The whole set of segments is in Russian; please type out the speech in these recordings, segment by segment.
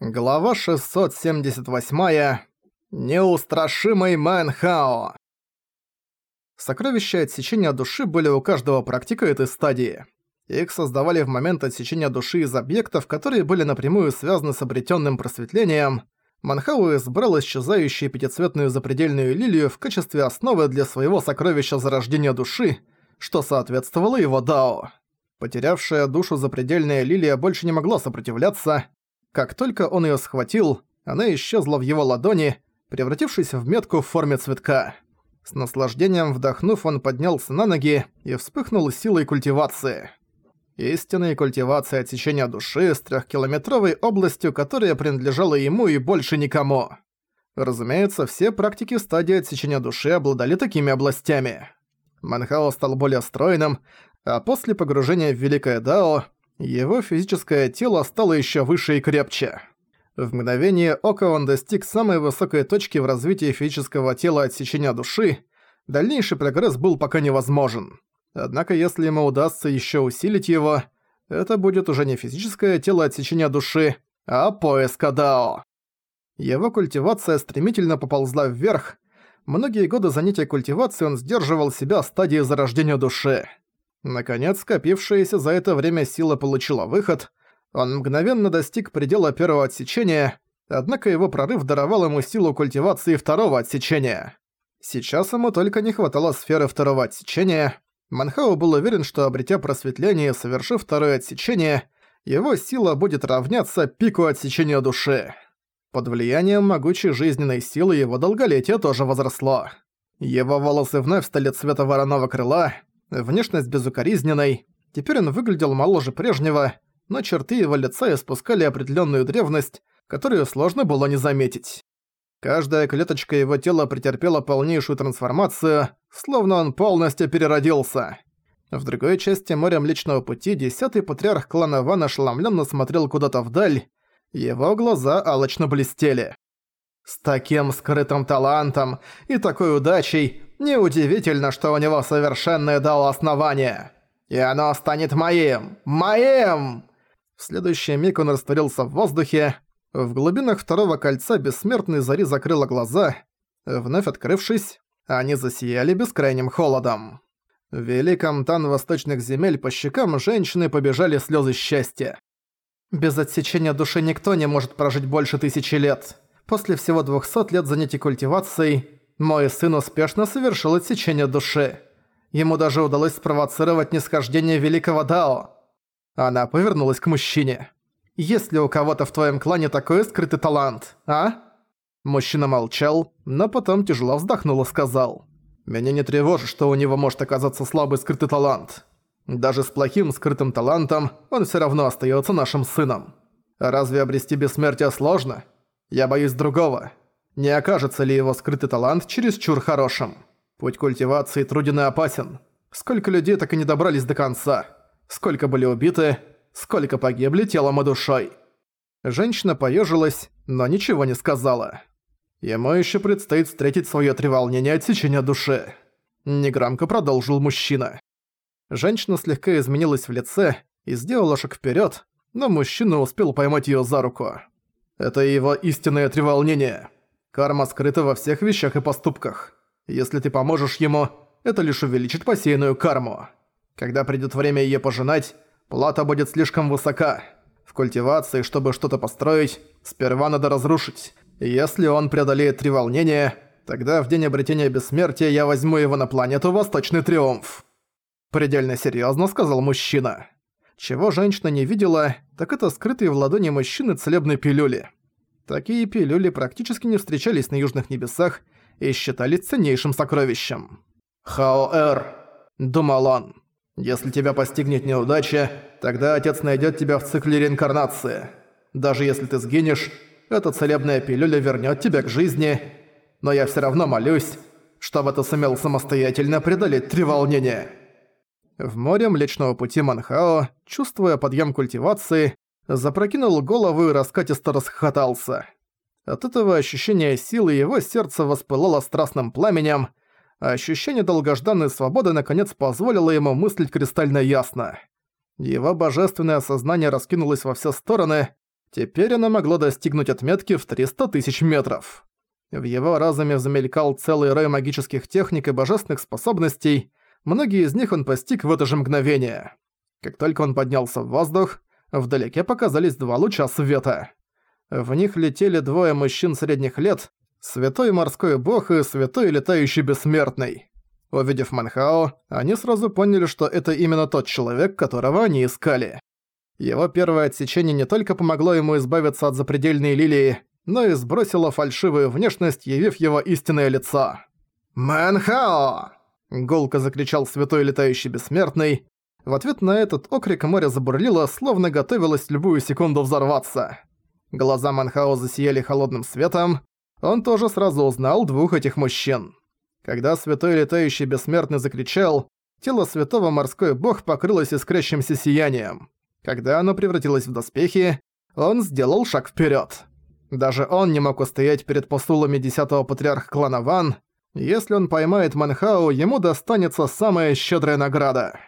Глава 678. Неустрашимый Мэнхао. Сокровища отсечения души были у каждого практика этой стадии. Их создавали в момент отсечения души из объектов, которые были напрямую связаны с обретенным просветлением. Манхау избрал исчезающую пятицветную запредельную лилию в качестве основы для своего сокровища зарождения души, что соответствовало его дао. Потерявшая душу запредельная лилия больше не могла сопротивляться, как только он её схватил, она исчезла в его ладони, превратившись в метку в форме цветка. С наслаждением вдохнув, он поднялся на ноги и вспыхнул силой культивации. Истинной культивации отсечения души с трехкилометровой областью, которая принадлежала ему и больше никому. Разумеется, все практики стадии отсечения души обладали такими областями. Манхао стал более стройным, а после погружения в Великое Дао его физическое тело стало еще выше и крепче. В мгновение ока он достиг самой высокой точки в развитии физического тела отсечения души, дальнейший прогресс был пока невозможен. Однако если ему удастся еще усилить его, это будет уже не физическое тело отсечения души, а поиск Дао. Его культивация стремительно поползла вверх, многие годы занятия культивацией он сдерживал себя в стадии зарождения души. Наконец, скопившаяся за это время сила получила выход. Он мгновенно достиг предела первого отсечения, однако его прорыв даровал ему силу культивации второго отсечения. Сейчас ему только не хватало сферы второго отсечения. Манхау был уверен, что обретя просветление и совершив второе отсечение, его сила будет равняться пику отсечения души. Под влиянием могучей жизненной силы его долголетие тоже возросло. Его волосы вновь стали цвета вороного крыла, внешность безукоризненной. Теперь он выглядел моложе прежнего, но черты его лица испускали определенную древность, которую сложно было не заметить. Каждая клеточка его тела претерпела полнейшую трансформацию, словно он полностью переродился. В другой части моря Млечного Пути десятый патриарх клана Ван ошеломленно смотрел куда-то вдаль, его глаза алочно блестели. С таким скрытым талантом и такой удачей Неудивительно, что у него совершенное дало основание. И оно станет моим! Моим!» В следующий миг он растворился в воздухе. В глубинах второго кольца бессмертной зари закрыла глаза. Вновь открывшись, они засияли бескрайним холодом. В великом тан восточных земель по щекам женщины побежали слезы счастья. Без отсечения души никто не может прожить больше тысячи лет. После всего двухсот лет занятий культивацией мой сын успешно совершил отсечение души. Ему даже удалось спровоцировать нисхождение Великого Дао. Она повернулась к мужчине. «Есть ли у кого-то в твоем клане такой скрытый талант, а?» Мужчина молчал, но потом тяжело вздохнул и сказал. «Меня не тревожит, что у него может оказаться слабый скрытый талант. Даже с плохим скрытым талантом он все равно остается нашим сыном. Разве обрести бессмертие сложно? Я боюсь другого. Не окажется ли его скрытый талант чересчур хорошим? Путь культивации труден и опасен. Сколько людей так и не добрались до конца? Сколько были убиты? Сколько погибли телом и душой? Женщина поежилась, но ничего не сказала. Ему еще предстоит встретить свое треволнение отсечения души. Негромко продолжил мужчина. Женщина слегка изменилась в лице и сделала шаг вперед, но мужчина успел поймать ее за руку. Это его истинное треволнение. Карма скрыта во всех вещах и поступках. Если ты поможешь ему, это лишь увеличит посеянную карму. Когда придёт время её пожинать, плата будет слишком высока. В культивации, чтобы что-то построить, сперва надо разрушить. Если он преодолеет три волнения, тогда в день обретения бессмертия я возьму его на планету Восточный Триумф. Предельно серьёзно сказал мужчина. Чего женщина не видела, так это скрытые в ладони мужчины целебной пилюли. Такие пилюли практически не встречались на южных небесах и считались ценнейшим сокровищем. «Хао-Эр», — думал он, — «если тебя постигнет неудача, тогда отец найдет тебя в цикле реинкарнации. Даже если ты сгинешь, эта целебная пилюля вернет тебя к жизни, но я все равно молюсь, чтобы ты сумел самостоятельно преодолеть три волнения». В море Млечного Пути Манхао, чувствуя подъем культивации, запрокинул голову и раскатисто расхохотался. От этого ощущения силы его сердце воспылало страстным пламенем, а ощущение долгожданной свободы наконец позволило ему мыслить кристально ясно. Его божественное сознание раскинулось во все стороны, Теперь она могла достигнуть отметки в 300 тысяч метров. В его разуме замелькал целый рой магических техник и божественных способностей, многие из них он постиг в это же мгновение. Как только он поднялся в воздух, вдалеке показались два луча света. В них летели двое мужчин средних лет, святой морской бог и святой летающий бессмертный. Увидев Манхао, они сразу поняли, что это именно тот человек, которого они искали. Его первое отсечение не только помогло ему избавиться от запредельной лилии, но и сбросило фальшивую внешность, явив его истинное лицо. «Мэнхао!» – гулко закричал святой летающий бессмертный. В ответ на этот окрик море забурлило, словно готовилось любую секунду взорваться. Глаза Манхао засияли холодным светом. Он тоже сразу узнал двух этих мужчин. Когда святой летающий бессмертный закричал, тело святого морской бог покрылось искрящимся сиянием. Когда оно превратилось в доспехи, он сделал шаг вперед. Даже он не мог устоять перед посулами десятого патриарха клана Ван. Если он поймает Манхау, ему достанется самая щедрая награда.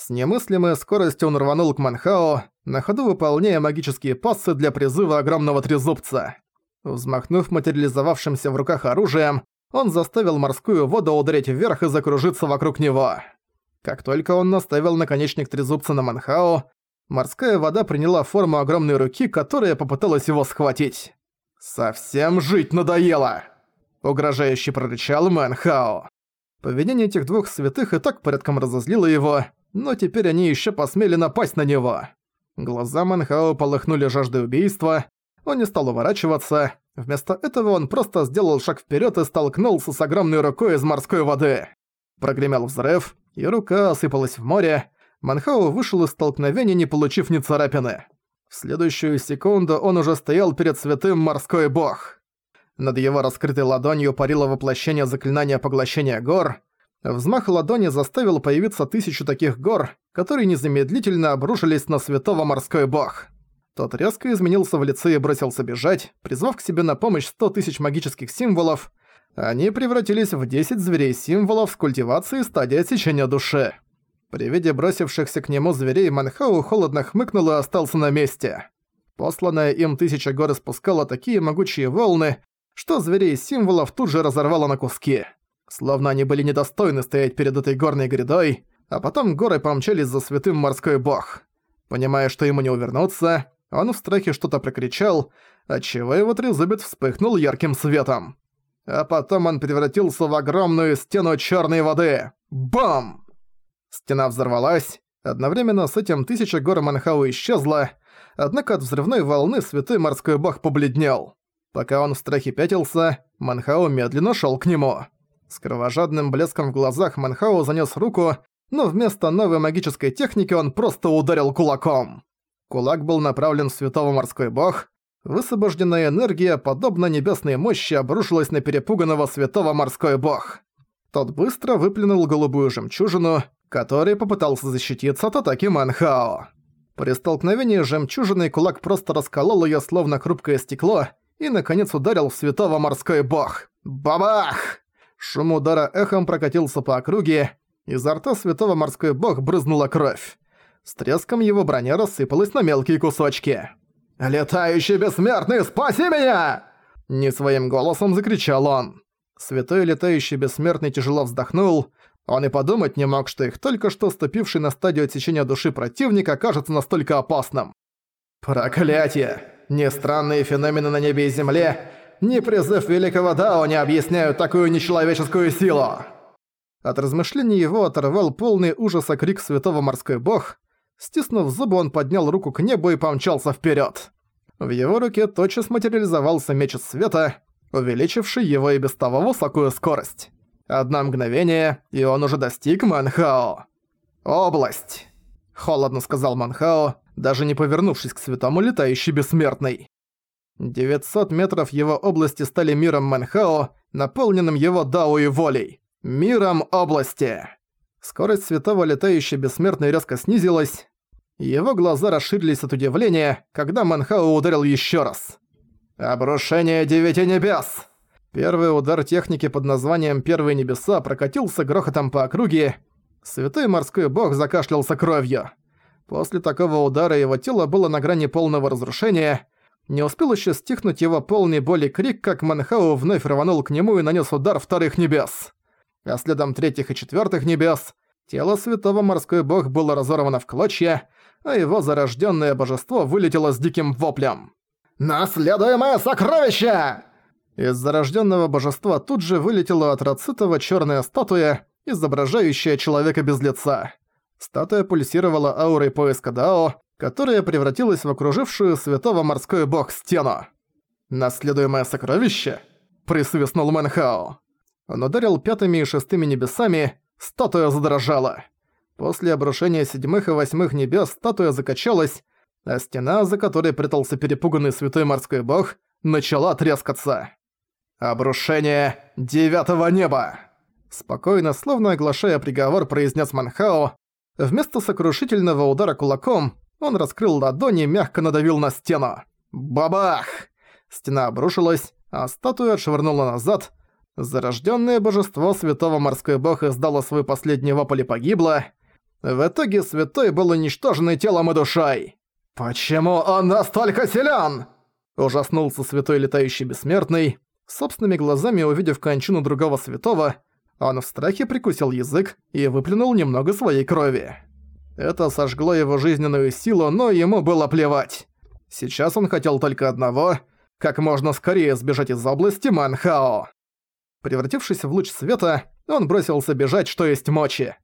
С немыслимой скоростью он рванул к Манхао, на ходу выполняя магические пассы для призыва огромного трезубца. Взмахнув материализовавшимся в руках оружием, он заставил морскую воду ударить вверх и закружиться вокруг него. Как только он наставил наконечник трезубца на Манхао, морская вода приняла форму огромной руки, которая попыталась его схватить. «Совсем жить надоело!» – угрожающе прорычал Манхао. Поведение этих двух святых и так порядком разозлило его, но теперь они еще посмели напасть на него. Глаза Манхао полыхнули жаждой убийства, он не стал уворачиваться, вместо этого он просто сделал шаг вперед и столкнулся с огромной рукой из морской воды. Прогремел взрыв, и рука осыпалась в море, Манхао вышел из столкновения, не получив ни царапины. В следующую секунду он уже стоял перед святым морской бог. Над его раскрытой ладонью парило воплощение заклинания поглощения гор. Взмах ладони заставил появиться тысячу таких гор, которые незамедлительно обрушились на святого морской бог. Тот резко изменился в лице и бросился бежать, призвав к себе на помощь сто тысяч магических символов. Они превратились в 10 зверей-символов с культивацией стадии отсечения души. При виде бросившихся к нему зверей Манхау холодно хмыкнул и остался на месте. Посланная им тысяча гор спускала такие могучие волны, что зверей символов тут же разорвало на куски. Словно они были недостойны стоять перед этой горной грядой, а потом горы помчались за святым морской бог. Понимая, что ему не увернуться, он в страхе что-то прокричал, отчего его трезубец вспыхнул ярким светом. А потом он превратился в огромную стену черной воды. Бам! Стена взорвалась. Одновременно с этим тысяча гор Манхау исчезла, однако от взрывной волны святой морской бог побледнел. Пока он в страхе пятился, Манхау медленно шел к нему. С кровожадным блеском в глазах Манхау занес руку, но вместо новой магической техники он просто ударил кулаком. Кулак был направлен в святого морской бог. Высвобожденная энергия, подобно небесной мощи, обрушилась на перепуганного святого морской бог. Тот быстро выплюнул голубую жемчужину, который попытался защититься от атаки Манхао. При столкновении жемчужиной кулак просто расколол её словно хрупкое стекло и, наконец, ударил в святого морской бог. Бабах! Шум удара эхом прокатился по округе, изо рта святого морской бог брызнула кровь. С треском его броня рассыпалась на мелкие кусочки. «Летающий бессмертный, спаси меня!» Не своим голосом закричал он. Святой летающий бессмертный тяжело вздохнул, он и подумать не мог, что их только что ступивший на стадию отсечения души противник окажется настолько опасным. «Проклятие! Ни странные феномены на небе и земле, ни призыв великого Дао не объясняют такую нечеловеческую силу!» От размышлений его оторвал полный ужаса крик святого морской бог. Стиснув зубы, он поднял руку к небу и помчался вперед. В его руке тотчас материализовался меч света, увеличивший его и без того высокую скорость. Одно мгновение, и он уже достиг Манхао. «Область!» – холодно сказал Манхао, даже не повернувшись к святому летающий бессмертный. 900 метров его области стали миром Манхао, наполненным его дао и волей. Миром области! Скорость святого летающий бессмертный резко снизилась. Его глаза расширились от удивления, когда Манхао ударил еще раз. «Обрушение девяти небес!» Первый удар техники под названием «Первые небеса» прокатился грохотом по округе. Святой морской бог закашлялся кровью. После такого удара его тело было на грани полного разрушения. Не успел еще стихнуть его полный боли крик, как Манхау вновь рванул к нему и нанес удар вторых небес. А следом третьих и четвертых небес тело святого морской бог было разорвано в клочья, а его зарожденное божество вылетело с диким воплем. «Наследуемое сокровище!» Из зарожденного божества тут же вылетела от Рацитова черная статуя, изображающая человека без лица. Статуя пульсировала аурой поиска Дао, которая превратилась в окружившую святого морской бог стену. «Наследуемое сокровище?» – присвистнул Мэнхао. Он ударил пятыми и шестыми небесами, статуя задрожала. После обрушения седьмых и восьмых небес статуя закачалась, а стена, за которой прятался перепуганный святой морской бог, начала трескаться. «Обрушение девятого неба!» Спокойно, словно оглашая приговор, произнес Манхао. Вместо сокрушительного удара кулаком, он раскрыл ладони и мягко надавил на стену. Бабах! Стена обрушилась, а статуя отшвырнула назад. Зарожденное божество святого морской бог издало свой последний вопль и погибло. В итоге святой был уничтожен телом и душой. «Почему он настолько силен?» Ужаснулся святой летающий бессмертный. Собственными глазами увидев кончину другого святого, он в страхе прикусил язык и выплюнул немного своей крови. Это сожгло его жизненную силу, но ему было плевать. Сейчас он хотел только одного – как можно скорее сбежать из области Манхао. Превратившись в луч света, он бросился бежать, что есть мочи.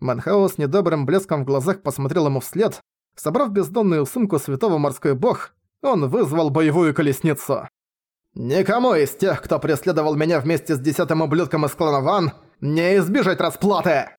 Манхао с недобрым блеском в глазах посмотрел ему вслед. Собрав бездонную сумку святого морской бог, он вызвал боевую колесницу. «Никому из тех, кто преследовал меня вместе с десятым ублюдком из клана Ван, не избежать расплаты!»